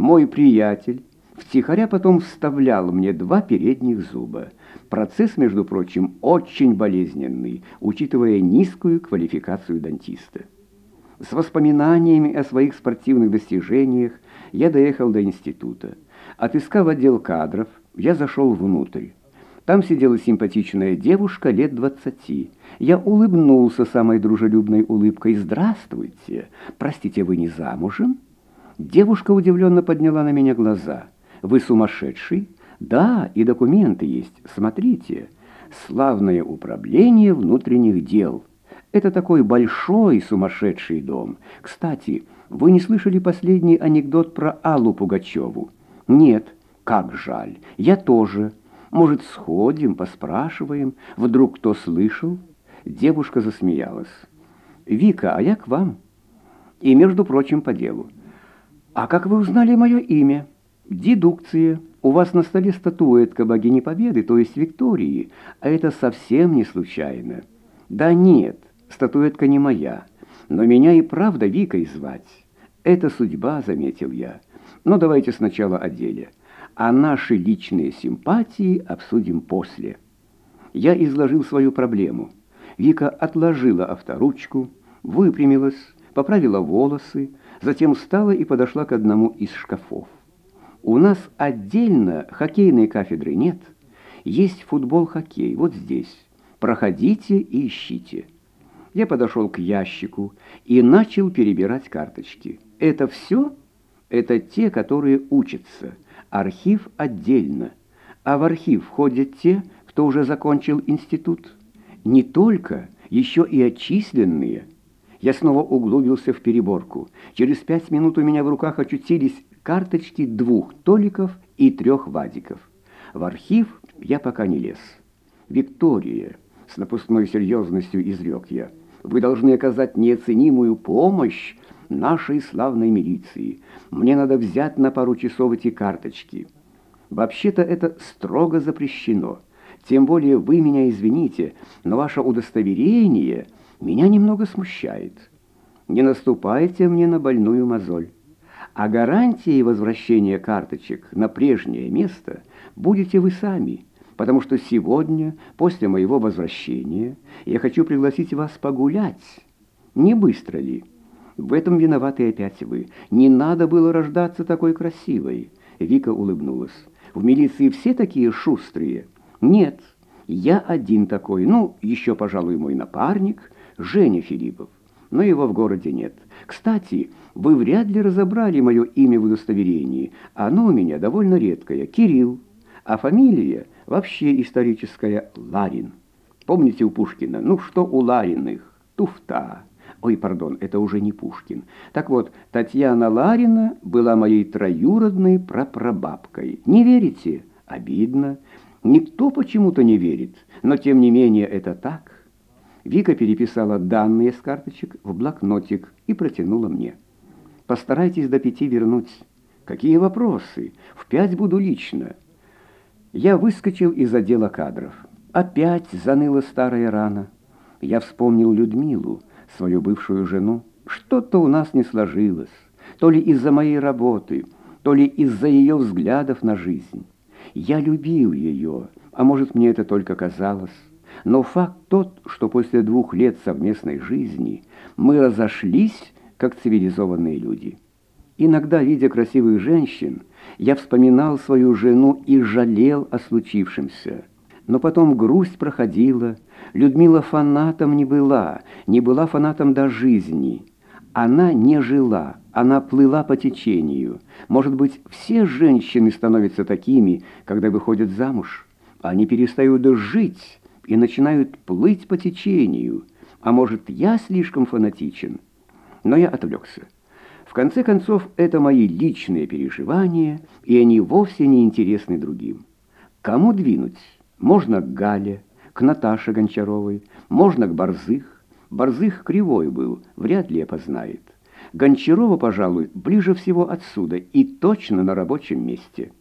Мой приятель втихаря потом вставлял мне два передних зуба. Процесс, между прочим, очень болезненный, учитывая низкую квалификацию дантиста. С воспоминаниями о своих спортивных достижениях я доехал до института. Отыскав отдел кадров, я зашел внутрь. Там сидела симпатичная девушка лет двадцати. Я улыбнулся самой дружелюбной улыбкой. «Здравствуйте! Простите, вы не замужем?» Девушка удивленно подняла на меня глаза. «Вы сумасшедший?» «Да, и документы есть. Смотрите. Славное управление внутренних дел. Это такой большой сумасшедший дом. Кстати, вы не слышали последний анекдот про Аллу Пугачеву?» «Нет. Как жаль. Я тоже. Может, сходим, поспрашиваем? Вдруг кто слышал?» Девушка засмеялась. «Вика, а я к вам. И, между прочим, по делу. А как вы узнали мое имя?» «Дедукция. У вас на столе статуэтка богини Победы, то есть Виктории, а это совсем не случайно». «Да нет, статуэтка не моя, но меня и правда Викой звать. Это судьба», — заметил я. «Но давайте сначала о деле, а наши личные симпатии обсудим после». Я изложил свою проблему. Вика отложила авторучку, выпрямилась, поправила волосы, затем встала и подошла к одному из шкафов. У нас отдельно хоккейной кафедры нет. Есть футбол-хоккей, вот здесь. Проходите и ищите. Я подошел к ящику и начал перебирать карточки. Это все? Это те, которые учатся. Архив отдельно. А в архив входят те, кто уже закончил институт. Не только, еще и отчисленные. Я снова углубился в переборку. Через пять минут у меня в руках очутились карточки двух Толиков и трех Вадиков. В архив я пока не лез. «Виктория», — с напускной серьезностью изрек я, «вы должны оказать неоценимую помощь нашей славной милиции. Мне надо взять на пару часов эти карточки. Вообще-то это строго запрещено. Тем более вы меня извините, но ваше удостоверение меня немного смущает. Не наступайте мне на больную мозоль» а гарантией возвращения карточек на прежнее место будете вы сами, потому что сегодня, после моего возвращения, я хочу пригласить вас погулять. Не быстро ли? В этом виноваты опять вы. Не надо было рождаться такой красивой. Вика улыбнулась. В милиции все такие шустрые? Нет, я один такой. Ну, еще, пожалуй, мой напарник, Женя Филиппов. Но его в городе нет. Кстати, вы вряд ли разобрали мое имя в удостоверении. Оно у меня довольно редкое, Кирилл, а фамилия вообще историческая Ларин. Помните у Пушкина? Ну что у Лариных? Туфта. Ой, пардон, это уже не Пушкин. Так вот, Татьяна Ларина была моей троюродной прапрабабкой. Не верите? Обидно. Никто почему-то не верит, но тем не менее это так. Вика переписала данные с карточек в блокнотик и протянула мне. Постарайтесь до пяти вернуть. Какие вопросы? В пять буду лично. Я выскочил из отдела кадров. Опять заныла старая рана. Я вспомнил Людмилу, свою бывшую жену. Что-то у нас не сложилось. То ли из-за моей работы, то ли из-за ее взглядов на жизнь. Я любил ее, а может, мне это только казалось. Но факт тот, что после двух лет совместной жизни мы разошлись, как цивилизованные люди. Иногда, видя красивых женщин, я вспоминал свою жену и жалел о случившемся. Но потом грусть проходила. Людмила фанатом не была, не была фанатом до жизни. Она не жила, она плыла по течению. Может быть, все женщины становятся такими, когда выходят замуж. Они перестают жить и начинают плыть по течению. А может, я слишком фанатичен?» но я отвлекся. В конце концов, это мои личные переживания, и они вовсе не интересны другим. Кому двинуть? Можно к Гале, к Наташе Гончаровой, можно к Борзых. Борзых кривой был, вряд ли опознает. Гончарова, пожалуй, ближе всего отсюда и точно на рабочем месте.